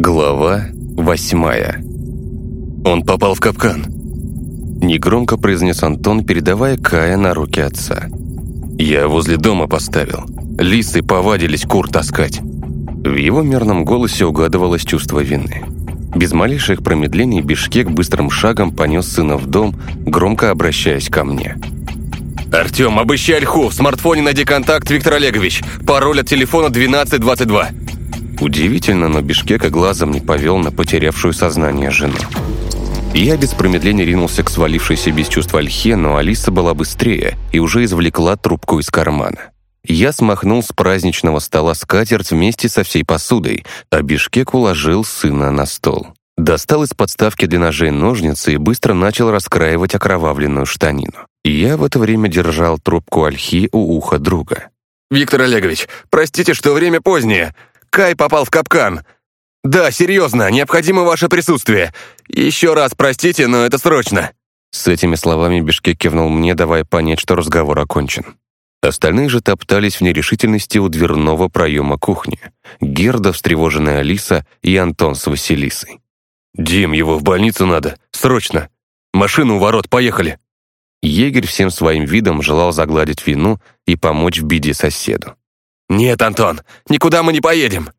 Глава восьмая. «Он попал в капкан!» Негромко произнес Антон, передавая Кая на руки отца. «Я возле дома поставил. Лисы повадились кур таскать». В его мерном голосе угадывалось чувство вины. Без малейших промедлений Бишкек быстрым шагом понес сына в дом, громко обращаясь ко мне. «Артем, обыщи Ольху! В смартфоне найди контакт Виктор Олегович! Пароль от телефона 1222!» Удивительно, но Бишкека глазом не повел на потерявшую сознание жену. Я без промедления ринулся к свалившейся без чувства Ольхе, но Алиса была быстрее и уже извлекла трубку из кармана. Я смахнул с праздничного стола скатерть вместе со всей посудой, а Бишкек уложил сына на стол. Достал из подставки для ножей ножницы и быстро начал раскраивать окровавленную штанину. Я в это время держал трубку ольхи у уха друга. «Виктор Олегович, простите, что время позднее. Кай попал в капкан. Да, серьезно, необходимо ваше присутствие. Еще раз простите, но это срочно». С этими словами Бишкек кивнул мне, давая понять, что разговор окончен. Остальные же топтались в нерешительности у дверного проема кухни. Герда, встревоженная Алиса и Антон с Василисой. «Дим, его в больницу надо! Срочно! Машину у ворот, поехали!» Егерь всем своим видом желал загладить вину и помочь в беде соседу. «Нет, Антон, никуда мы не поедем.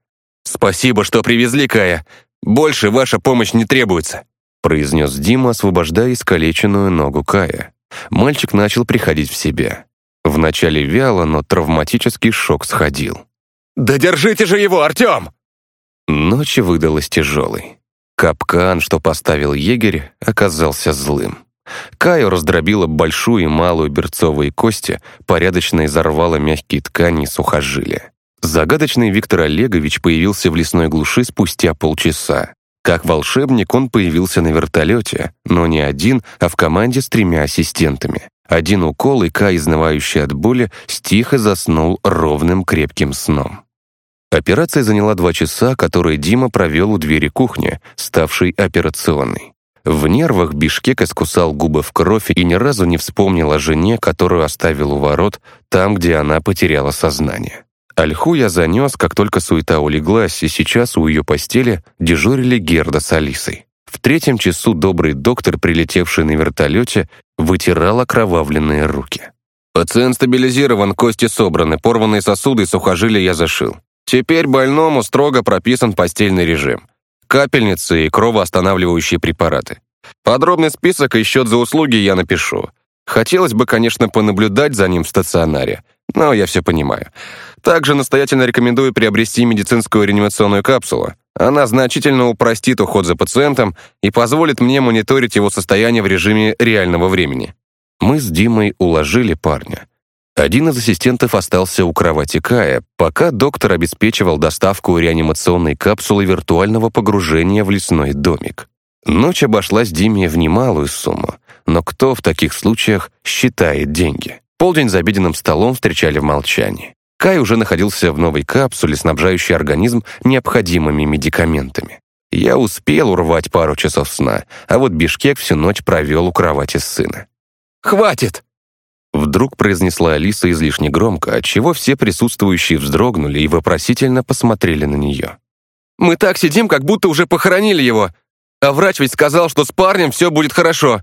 Спасибо, что привезли Кая. Больше ваша помощь не требуется», произнес Дима, освобождая искалеченную ногу Кая. Мальчик начал приходить в себя. Вначале вяло, но травматический шок сходил. «Да держите же его, Артем!» Ночь выдалась тяжелой. Капкан, что поставил егерь, оказался злым. Каю раздробила большую и малую берцовые кости, порядочно изорвала мягкие ткани и сухожилия. Загадочный Виктор Олегович появился в лесной глуши спустя полчаса. Как волшебник он появился на вертолете, но не один, а в команде с тремя ассистентами. Один укол, и Кай, изнывающий от боли, стихо заснул ровным крепким сном. Операция заняла два часа, которые Дима провел у двери кухни, ставшей операционной. В нервах Бишкек искусал губы в кровь и ни разу не вспомнил о жене, которую оставил у ворот, там, где она потеряла сознание. Альху я занес, как только суета улеглась, и сейчас у ее постели дежурили Герда с Алисой. В третьем часу добрый доктор, прилетевший на вертолете, вытирал окровавленные руки. «Пациент стабилизирован, кости собраны, порванные сосуды и сухожилия я зашил. Теперь больному строго прописан постельный режим капельницы и кровоостанавливающие препараты. Подробный список и счет за услуги я напишу. Хотелось бы, конечно, понаблюдать за ним в стационаре, но я все понимаю. Также настоятельно рекомендую приобрести медицинскую реанимационную капсулу. Она значительно упростит уход за пациентом и позволит мне мониторить его состояние в режиме реального времени. Мы с Димой уложили парня. Один из ассистентов остался у кровати Кая, пока доктор обеспечивал доставку реанимационной капсулы виртуального погружения в лесной домик. Ночь обошлась Диме в немалую сумму, но кто в таких случаях считает деньги? Полдень за обеденным столом встречали в молчании. Кай уже находился в новой капсуле, снабжающей организм необходимыми медикаментами. Я успел урвать пару часов сна, а вот Бишкек всю ночь провел у кровати сына. «Хватит!» Вдруг произнесла Алиса излишне громко, отчего все присутствующие вздрогнули и вопросительно посмотрели на нее. «Мы так сидим, как будто уже похоронили его. А врач ведь сказал, что с парнем все будет хорошо.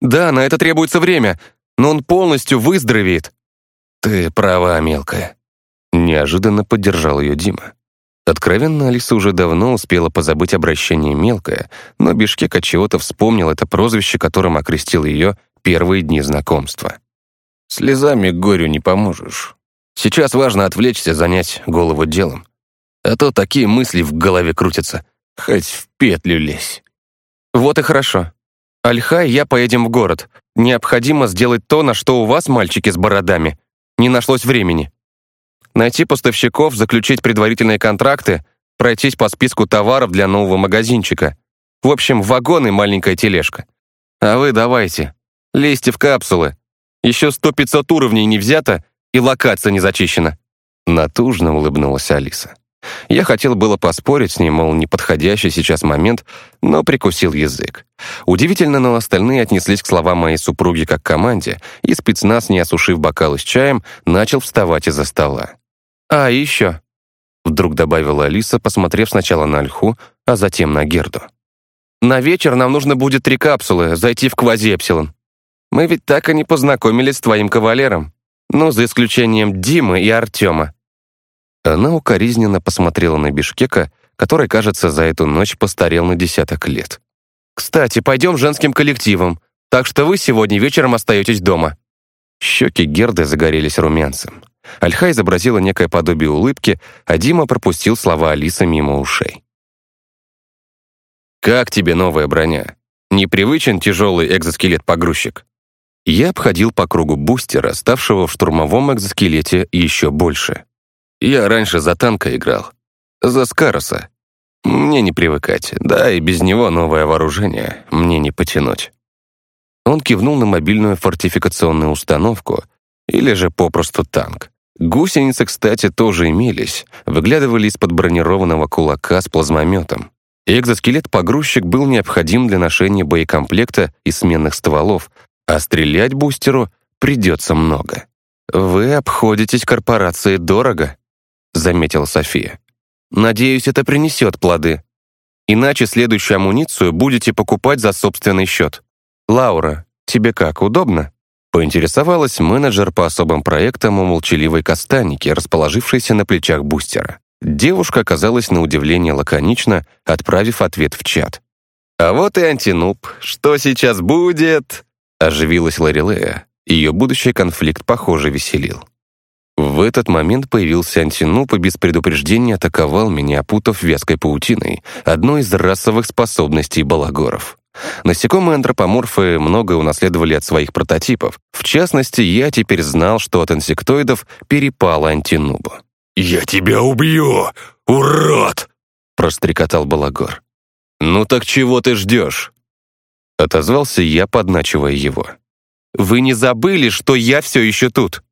Да, на это требуется время, но он полностью выздоровеет». «Ты права, мелкая», — неожиданно поддержал ее Дима. Откровенно, Алиса уже давно успела позабыть обращение «мелкая», но Бишкек от чего-то вспомнил это прозвище, которым окрестил ее первые дни знакомства. Слезами горю не поможешь. Сейчас важно отвлечься, занять голову делом. А то такие мысли в голове крутятся. Хоть в петлю лезь. Вот и хорошо. Альха и я поедем в город. Необходимо сделать то, на что у вас, мальчики с бородами, не нашлось времени. Найти поставщиков, заключить предварительные контракты, пройтись по списку товаров для нового магазинчика. В общем, вагон и маленькая тележка. А вы давайте, лезьте в капсулы, еще сто пятьсот уровней не взято, и локация не зачищена». Натужно улыбнулась Алиса. Я хотел было поспорить с ней, мол, неподходящий сейчас момент, но прикусил язык. Удивительно, но остальные отнеслись к словам моей супруги как к команде, и спецназ, не осушив бокалы с чаем, начал вставать из-за стола. «А, еще», — вдруг добавила Алиса, посмотрев сначала на Альху, а затем на Герду. «На вечер нам нужно будет три капсулы, зайти в квази-эпсилон. Мы ведь так и не познакомились с твоим кавалером. Ну, за исключением Димы и Артема». Она укоризненно посмотрела на Бишкека, который, кажется, за эту ночь постарел на десяток лет. «Кстати, пойдем женским коллективом, так что вы сегодня вечером остаетесь дома». Щеки Герды загорелись румянцем. Альха изобразила некое подобие улыбки, а Дима пропустил слова Алисы мимо ушей. «Как тебе новая броня? Непривычен тяжелый экзоскелет-погрузчик?» Я обходил по кругу бустера, ставшего в штурмовом экзоскелете еще больше. Я раньше за танка играл. За Скароса. Мне не привыкать, да и без него новое вооружение мне не потянуть. Он кивнул на мобильную фортификационную установку, или же попросту танк. Гусеницы, кстати, тоже имелись, выглядывали из-под бронированного кулака с плазмометом. Экзоскелет-погрузчик был необходим для ношения боекомплекта и сменных стволов, а стрелять бустеру придется много. «Вы обходитесь корпорации дорого», — заметила София. «Надеюсь, это принесет плоды. Иначе следующую амуницию будете покупать за собственный счет. Лаура, тебе как, удобно?» Поинтересовалась менеджер по особым проектам у молчаливой кастаники, расположившейся на плечах бустера. Девушка оказалась на удивление лаконично, отправив ответ в чат. «А вот и антинуб. Что сейчас будет?» Оживилась Ларилея. Ее будущий конфликт, похоже, веселил. В этот момент появился антинуб и без предупреждения атаковал меня, опутав вязкой паутиной, одной из расовых способностей балагоров. Насекомые антропоморфы многое унаследовали от своих прототипов. В частности, я теперь знал, что от инсектоидов перепало антинубу. «Я тебя убью, урод!» — прострекотал Балагор. «Ну так чего ты ждешь?» Отозвался я, подначивая его. «Вы не забыли, что я все еще тут?»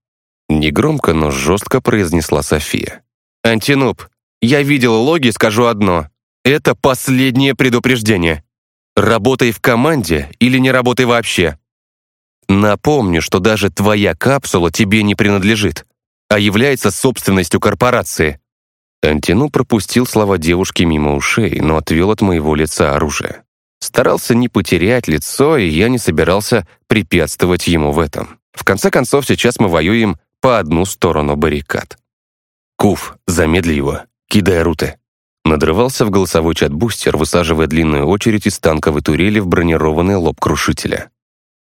Негромко, но жестко произнесла София. «Антинуб, я видела логи, скажу одно. Это последнее предупреждение. Работай в команде или не работай вообще. Напомню, что даже твоя капсула тебе не принадлежит, а является собственностью корпорации». Антину пропустил слова девушки мимо ушей, но отвел от моего лица оружие. Старался не потерять лицо, и я не собирался препятствовать ему в этом. В конце концов, сейчас мы воюем по одну сторону баррикад. «Куф, замедли его, кидай руты». Надрывался в голосовой чат-бустер, высаживая длинную очередь из танковой турели в бронированный лоб крушителя.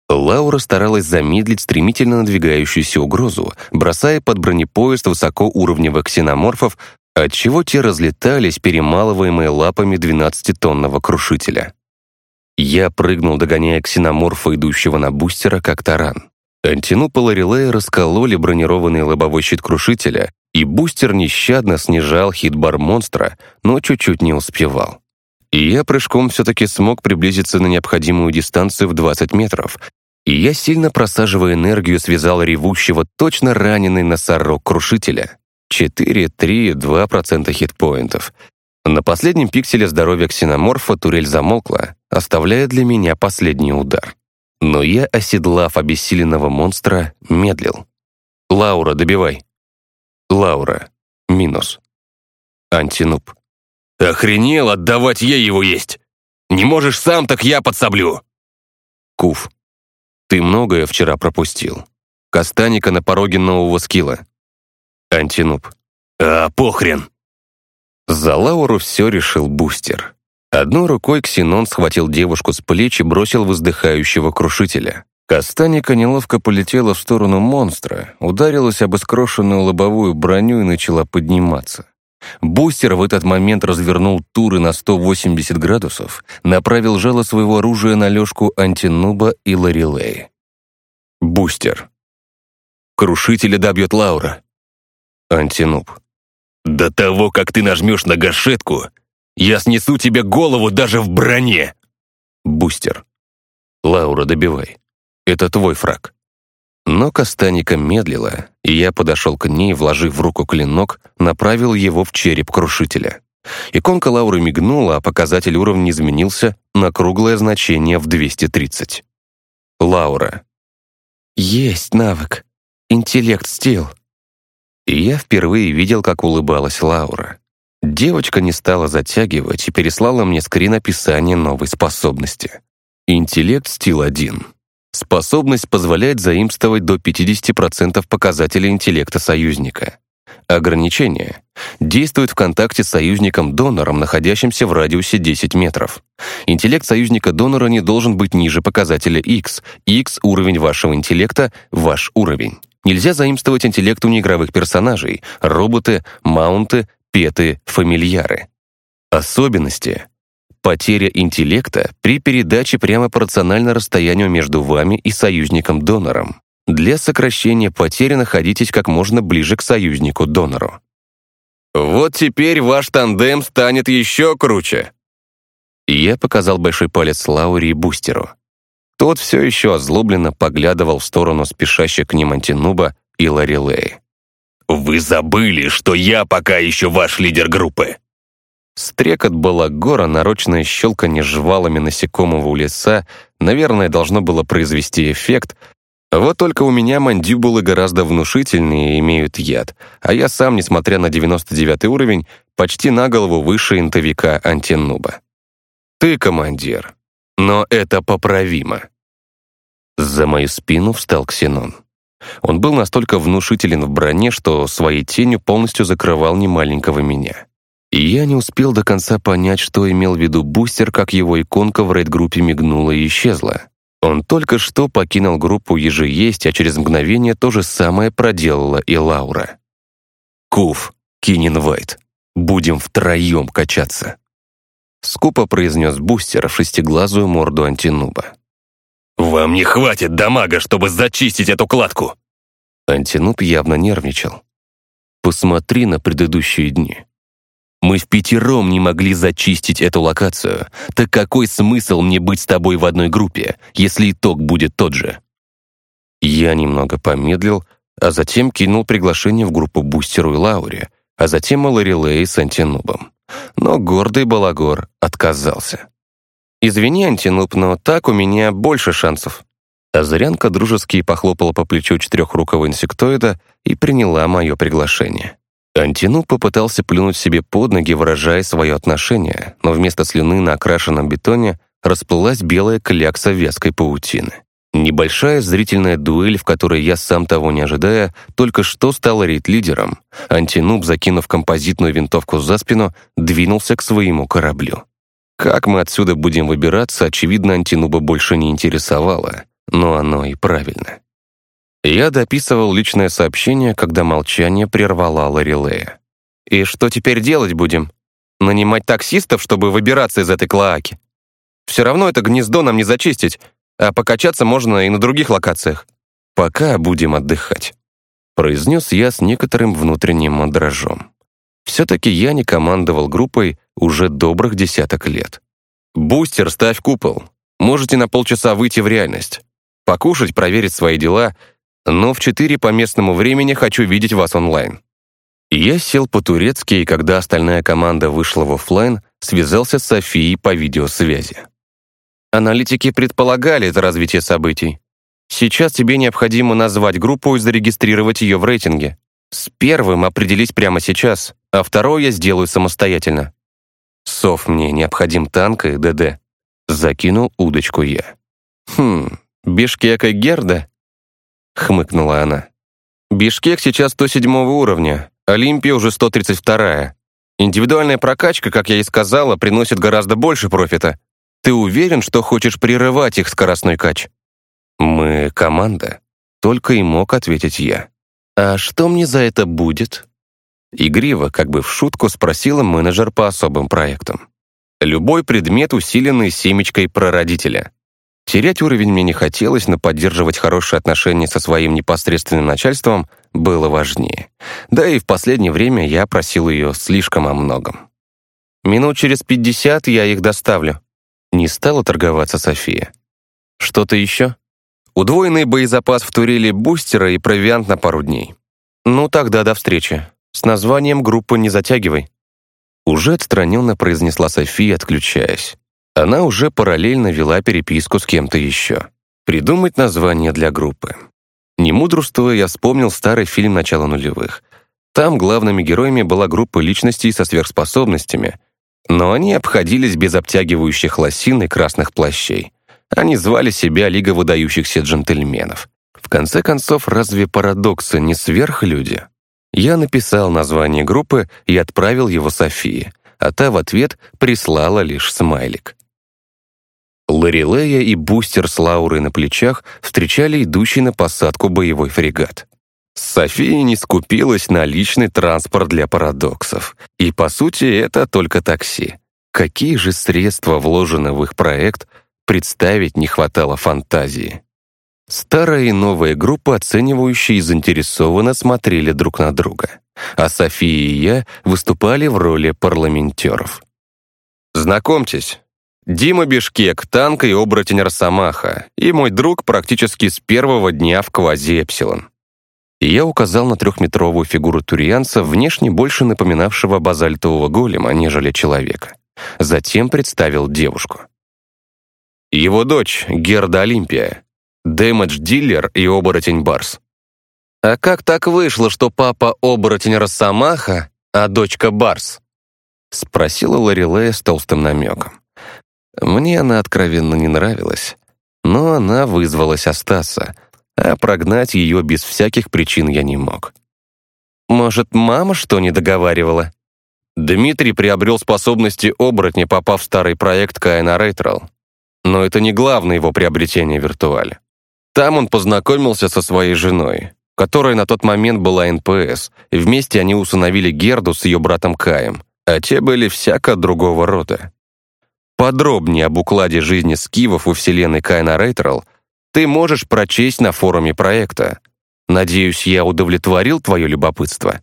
Лаура старалась замедлить стремительно надвигающуюся угрозу, бросая под бронепоезд высокоуровневых ксеноморфов, отчего те разлетались, перемалываемые лапами 12-тонного крушителя. Я прыгнул, догоняя ксеноморфа, идущего на бустера, как таран. Антинупол и релея раскололи бронированный лобовой щит крушителя, и бустер нещадно снижал хит-бар монстра, но чуть-чуть не успевал. И я прыжком все-таки смог приблизиться на необходимую дистанцию в 20 метров, и я, сильно просаживая энергию, связал ревущего, точно раненый носорог крушителя. 4-3-2% хитпоинтов. На последнем пикселе здоровья ксеноморфа турель замолкла, оставляя для меня последний удар. Но я, оседлав обессиленного монстра, медлил. «Лаура, добивай!» «Лаура. Минус». Антинуб. «Охренел отдавать ей его есть! Не можешь сам, так я подсоблю!» Куф. «Ты многое вчера пропустил. Кастаника на пороге нового скилла». Антинуб. «А похрен!» За Лауру все решил бустер. Одной рукой Ксенон схватил девушку с плеч и бросил в издыхающего крушителя. Кастаника неловко полетела в сторону монстра, ударилась об искрошенную лобовую броню и начала подниматься. Бустер в этот момент развернул туры на 180 градусов, направил жало своего оружия на лёжку Антинуба и Ларилеи. Бустер. Крушителя добьет Лаура. Антинуб. «До того, как ты нажмешь на гашетку, я снесу тебе голову даже в броне!» Бустер. «Лаура, добивай. Это твой фраг». Но Кастаника медлила, и я подошел к ней, вложив в руку клинок, направил его в череп крушителя. Иконка Лауры мигнула, а показатель уровня изменился на круглое значение в 230. Лаура. «Есть навык. Интеллект стил». И я впервые видел, как улыбалась Лаура. Девочка не стала затягивать и переслала мне скрин описания новой способности. Интеллект стил 1. Способность позволяет заимствовать до 50% показателей интеллекта союзника. Ограничение. Действует в контакте с союзником-донором, находящимся в радиусе 10 метров. Интеллект союзника-донора не должен быть ниже показателя X. X — уровень вашего интеллекта, ваш уровень. Нельзя заимствовать интеллект у неигровых персонажей, роботы, маунты, петы, фамильяры. Особенности. Потеря интеллекта при передаче прямо пропорциональна расстоянию между вами и союзником-донором. Для сокращения потери находитесь как можно ближе к союзнику-донору. «Вот теперь ваш тандем станет еще круче!» Я показал большой палец Лаури и Бустеру. Тот все еще озлобленно поглядывал в сторону спешащих к ним Антинуба и Ларилеи. «Вы забыли, что я пока еще ваш лидер группы!» Стрекот балагора, нарочное щелканье жвалами насекомого у леса, наверное, должно было произвести эффект, вот только у меня мандибулы гораздо внушительнее и имеют яд, а я сам, несмотря на 99 уровень, почти на голову выше интовика антинуба. Ты командир, но это поправимо. За мою спину встал Ксенон. Он был настолько внушителен в броне, что своей тенью полностью закрывал немаленького меня. И я не успел до конца понять, что имел в виду бустер, как его иконка в рейд-группе мигнула и исчезла. Он только что покинул группу «Ежи есть», а через мгновение то же самое проделала и Лаура. «Куф, Кинин Вайт, будем втроем качаться», скупо произнес бустер в шестиглазую морду антинуба. «Вам не хватит дамага, чтобы зачистить эту кладку!» Антинуб явно нервничал. «Посмотри на предыдущие дни. Мы в пятером не могли зачистить эту локацию. Так какой смысл мне быть с тобой в одной группе, если итог будет тот же? Я немного помедлил, а затем кинул приглашение в группу Бустеру и Лауре, а затем Ларилей с Антинубом. Но гордый Балагор отказался. «Извини, Антинуб, но так у меня больше шансов». Азарянка дружески похлопала по плечу четырехрукого инсектоида и приняла мое приглашение. Антину попытался плюнуть себе под ноги, выражая свое отношение, но вместо слюны на окрашенном бетоне расплылась белая клякса вязкой паутины. Небольшая зрительная дуэль, в которой я, сам того не ожидая, только что стал рейд-лидером. Антинуб, закинув композитную винтовку за спину, двинулся к своему кораблю. Как мы отсюда будем выбираться, очевидно, Антинуба больше не интересовало, но оно и правильно. Я дописывал личное сообщение, когда молчание прервала Ларилея. «И что теперь делать будем? Нанимать таксистов, чтобы выбираться из этой клоаки? Все равно это гнездо нам не зачистить, а покачаться можно и на других локациях. Пока будем отдыхать», — произнес я с некоторым внутренним мандражом. Все-таки я не командовал группой уже добрых десяток лет. «Бустер, ставь купол. Можете на полчаса выйти в реальность. Покушать, проверить свои дела — но в 4 по местному времени хочу видеть вас онлайн». Я сел по-турецки, и когда остальная команда вышла в офлайн, связался с Софией по видеосвязи. Аналитики предполагали это развитие событий. Сейчас тебе необходимо назвать группу и зарегистрировать ее в рейтинге. С первым определись прямо сейчас, а второе я сделаю самостоятельно. Сов, мне необходим танк и ДД. Закинул удочку я. Хм, Бишкек и Герда? — хмыкнула она. «Бишкек сейчас 107 уровня, Олимпия уже 132-я. Индивидуальная прокачка, как я и сказала, приносит гораздо больше профита. Ты уверен, что хочешь прерывать их скоростной кач?» «Мы команда», — только и мог ответить я. «А что мне за это будет?» Игриво, как бы в шутку, спросила менеджер по особым проектам. «Любой предмет, усиленный семечкой прародителя. Терять уровень мне не хотелось, но поддерживать хорошие отношения со своим непосредственным начальством было важнее. Да и в последнее время я просил ее слишком о многом. «Минут через пятьдесят я их доставлю». Не стала торговаться София. «Что-то еще?» «Удвоенный боезапас в турели бустера и провиант на пару дней». «Ну тогда до встречи. С названием группы не затягивай». Уже отстраненно произнесла София, отключаясь. Она уже параллельно вела переписку с кем-то еще. Придумать название для группы. Не мудрствуя, я вспомнил старый фильм начала нулевых. Там главными героями была группа личностей со сверхспособностями, но они обходились без обтягивающих лосин и красных плащей. Они звали себя Лига выдающихся джентльменов. В конце концов, разве парадоксы не сверхлюди? Я написал название группы и отправил его Софии, а та в ответ прислала лишь смайлик. Лорелея и бустер с Лаурой на плечах встречали идущий на посадку боевой фрегат. София не скупилась на личный транспорт для парадоксов. И, по сути, это только такси. Какие же средства вложены в их проект, представить не хватало фантазии. Старая и новая группа, оценивающие и заинтересованно смотрели друг на друга. А София и я выступали в роли парламентеров. «Знакомьтесь, Дима Бишкек, танк и оборотень Росомаха, и мой друг практически с первого дня в квази-эпсилон и я указал на трехметровую фигуру турианца, внешне больше напоминавшего базальтового голема, нежели человека. Затем представил девушку. Его дочь, Герда Олимпия, дэмэдж-дилер и оборотень Барс. «А как так вышло, что папа оборотень Росомаха, а дочка Барс?» Спросила Лорелея с толстым намеком. Мне она откровенно не нравилась, но она вызвалась остаться, а прогнать ее без всяких причин я не мог. Может, мама что не договаривала? Дмитрий приобрел способности оборотня, попав в старый проект Каина Рейтрал. Но это не главное его приобретение в виртуале. Там он познакомился со своей женой, которая на тот момент была НПС, и вместе они усыновили Герду с ее братом Каем, а те были всяко другого рода. Подробнее об укладе жизни скивов у вселенной Каина Рейтрал ты можешь прочесть на форуме проекта. Надеюсь, я удовлетворил твое любопытство.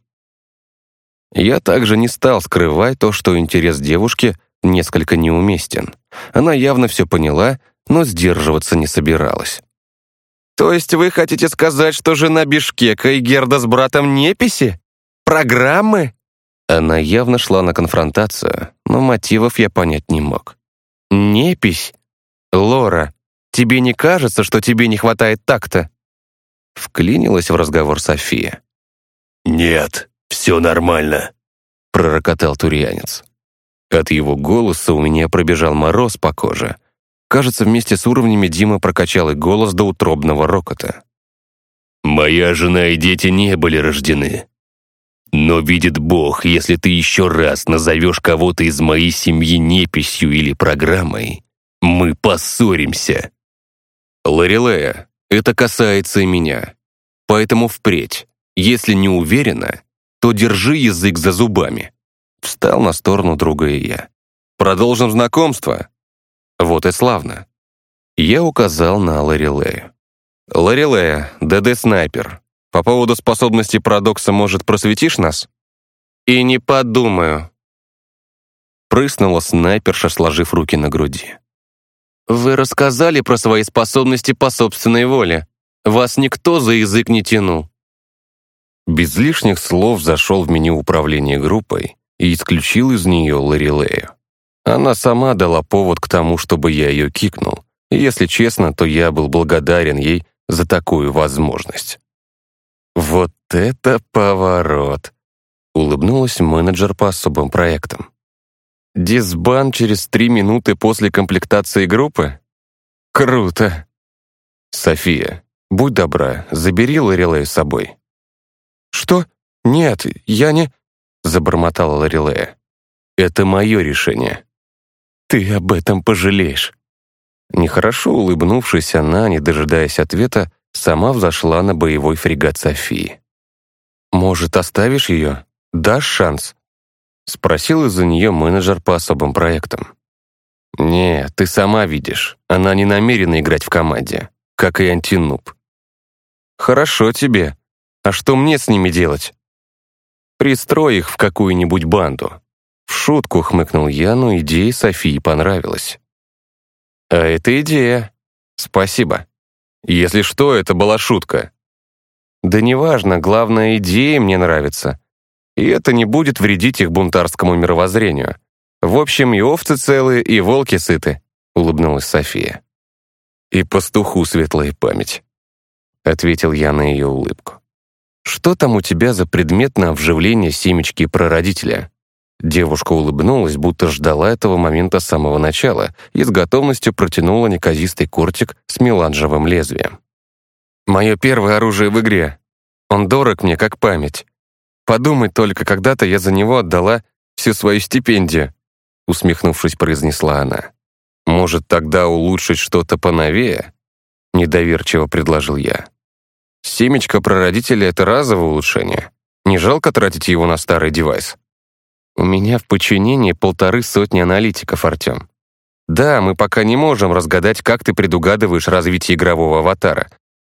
Я также не стал скрывать то, что интерес девушки несколько неуместен. Она явно все поняла, но сдерживаться не собиралась. «То есть вы хотите сказать, что жена Бишкека и Герда с братом неписи? Программы?» Она явно шла на конфронтацию, но мотивов я понять не мог. «Непись? Лора, Тебе не кажется, что тебе не хватает такта?» Вклинилась в разговор София. «Нет, все нормально», — пророкотал турьянец. От его голоса у меня пробежал мороз по коже. Кажется, вместе с уровнями Дима прокачал и голос до утробного рокота. «Моя жена и дети не были рождены. Но видит Бог, если ты еще раз назовешь кого-то из моей семьи неписью или программой, мы поссоримся». Лорелея, это касается и меня. Поэтому впредь, если не уверена, то держи язык за зубами. Встал на сторону друга и я. Продолжим знакомство. Вот и славно. Я указал на Лорелею. Лорелея, ДД-снайпер. По поводу способности парадокса, может, просветишь нас? И не подумаю. Прыснула снайперша, сложив руки на груди. «Вы рассказали про свои способности по собственной воле. Вас никто за язык не тянул». Без лишних слов зашел в меню управления группой и исключил из нее Лорелею. Она сама дала повод к тому, чтобы я ее кикнул. И, если честно, то я был благодарен ей за такую возможность. «Вот это поворот!» — улыбнулась менеджер по особым проектам. Дисбан через три минуты после комплектации группы? Круто. София, будь добра, забери Лорелею с собой. Что? Нет, я не... Забормотала Лорелея. Это мое решение. Ты об этом пожалеешь. Нехорошо улыбнувшись, она, не дожидаясь ответа, сама взошла на боевой фрегат Софии. «Может, оставишь ее? Дашь шанс?» Спросил из-за нее менеджер по особым проектам. «Не, ты сама видишь, она не намерена играть в команде, как и антинуб». «Хорошо тебе. А что мне с ними делать?» «Пристрой их в какую-нибудь банду». В шутку хмыкнул я, но идея Софии понравилась. «А это идея. Спасибо. Если что, это была шутка». «Да неважно, главная идея мне нравится и это не будет вредить их бунтарскому мировоззрению. В общем, и овцы целые, и волки сыты», — улыбнулась София. «И пастуху светлая память», — ответил я на ее улыбку. «Что там у тебя за предмет на вживление семечки прародителя?» Девушка улыбнулась, будто ждала этого момента с самого начала и с готовностью протянула неказистый кортик с меланжевым лезвием. «Мое первое оружие в игре. Он дорог мне, как память. Подумай только, когда-то я за него отдала всю свою стипендию», усмехнувшись, произнесла она. «Может, тогда улучшить что-то поновее?» Недоверчиво предложил я. «Семечко прародителя — это разовое улучшение. Не жалко тратить его на старый девайс?» «У меня в подчинении полторы сотни аналитиков, Артем. Да, мы пока не можем разгадать, как ты предугадываешь развитие игрового аватара,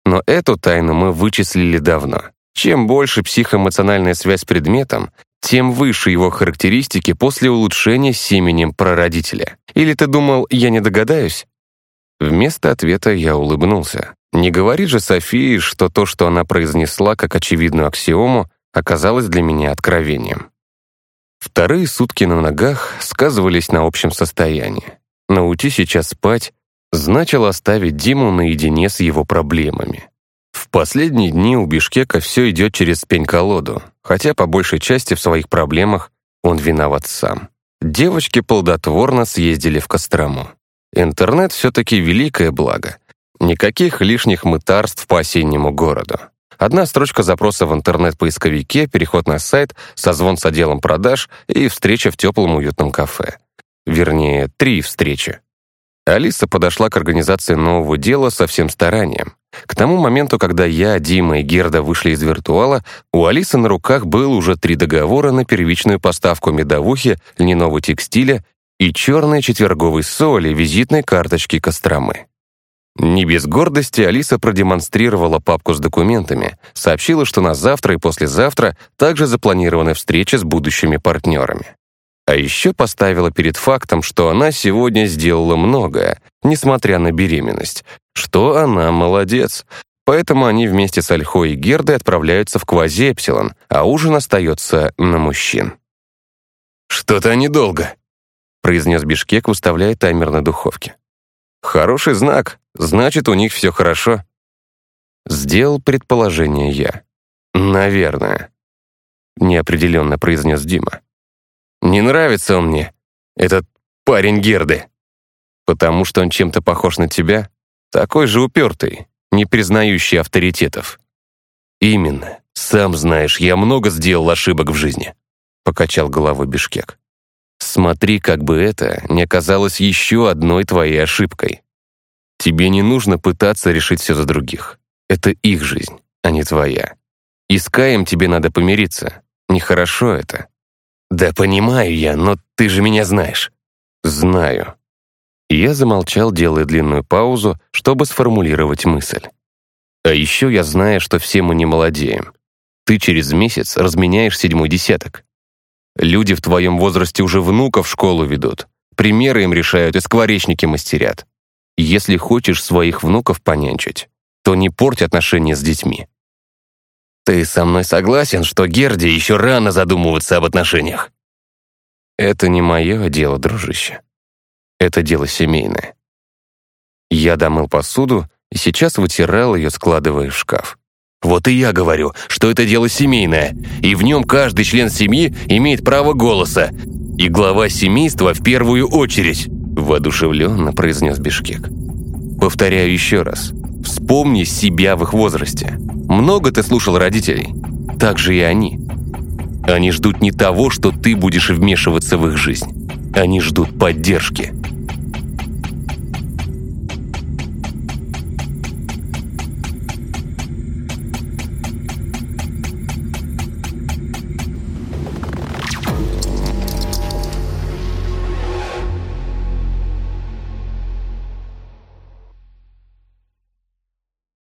но эту тайну мы вычислили давно. Чем больше психоэмоциональная связь с предметом, тем выше его характеристики после улучшения семенем прародителя. Или ты думал, я не догадаюсь? Вместо ответа я улыбнулся. Не говори же Софии, что то, что она произнесла как очевидную аксиому, оказалось для меня откровением. Вторые сутки на ногах сказывались на общем состоянии. Но уйти сейчас спать значило оставить Диму наедине с его проблемами. В последние дни у Бишкека все идет через пень-колоду, хотя по большей части в своих проблемах он виноват сам. Девочки плодотворно съездили в Кострому. Интернет все-таки великое благо. Никаких лишних мытарств по осеннему городу. Одна строчка запроса в интернет-поисковике, переход на сайт, созвон с отделом продаж и встреча в теплом уютном кафе. Вернее, три встречи. Алиса подошла к организации нового дела со всем старанием. К тому моменту, когда я, Дима и Герда вышли из виртуала, у Алисы на руках был уже три договора на первичную поставку медовухи, льняного текстиля и черной четверговой соли визитной карточки Костромы. Не без гордости Алиса продемонстрировала папку с документами, сообщила, что на завтра и послезавтра также запланированы встречи с будущими партнерами. А еще поставила перед фактом, что она сегодня сделала многое, несмотря на беременность, что она молодец. Поэтому они вместе с Альхой и Гердой отправляются в квази-эпсилон, а ужин остается на мужчин. «Что-то они долго», — произнес Бишкек, выставляя таймер на духовке. «Хороший знак, значит, у них все хорошо». Сделал предположение я. «Наверное», — неопределенно произнес Дима. Не нравится он мне, этот парень Герды. Потому что он чем-то похож на тебя, такой же упертый, не признающий авторитетов. Именно. Сам знаешь, я много сделал ошибок в жизни. Покачал головой Бишкек. Смотри, как бы это не оказалось еще одной твоей ошибкой. Тебе не нужно пытаться решить все за других. Это их жизнь, а не твоя. И с Каем тебе надо помириться. Нехорошо это. «Да понимаю я, но ты же меня знаешь». «Знаю». Я замолчал, делая длинную паузу, чтобы сформулировать мысль. «А еще я знаю, что все мы не молодеем. Ты через месяц разменяешь седьмой десяток. Люди в твоем возрасте уже внуков в школу ведут, примеры им решают и скворечники мастерят. Если хочешь своих внуков понянчить, то не порть отношения с детьми. «Ты со мной согласен, что Герде еще рано задумываться об отношениях?» «Это не мое дело, дружище. Это дело семейное. Я домыл посуду и сейчас вытирал ее, складывая в шкаф. Вот и я говорю, что это дело семейное, и в нем каждый член семьи имеет право голоса, и глава семейства в первую очередь», воодушевленно произнес Бишкек. «Повторяю еще раз. Вспомни себя в их возрасте. Много ты слушал родителей. Так же и они. Они ждут не того, что ты будешь вмешиваться в их жизнь. Они ждут поддержки.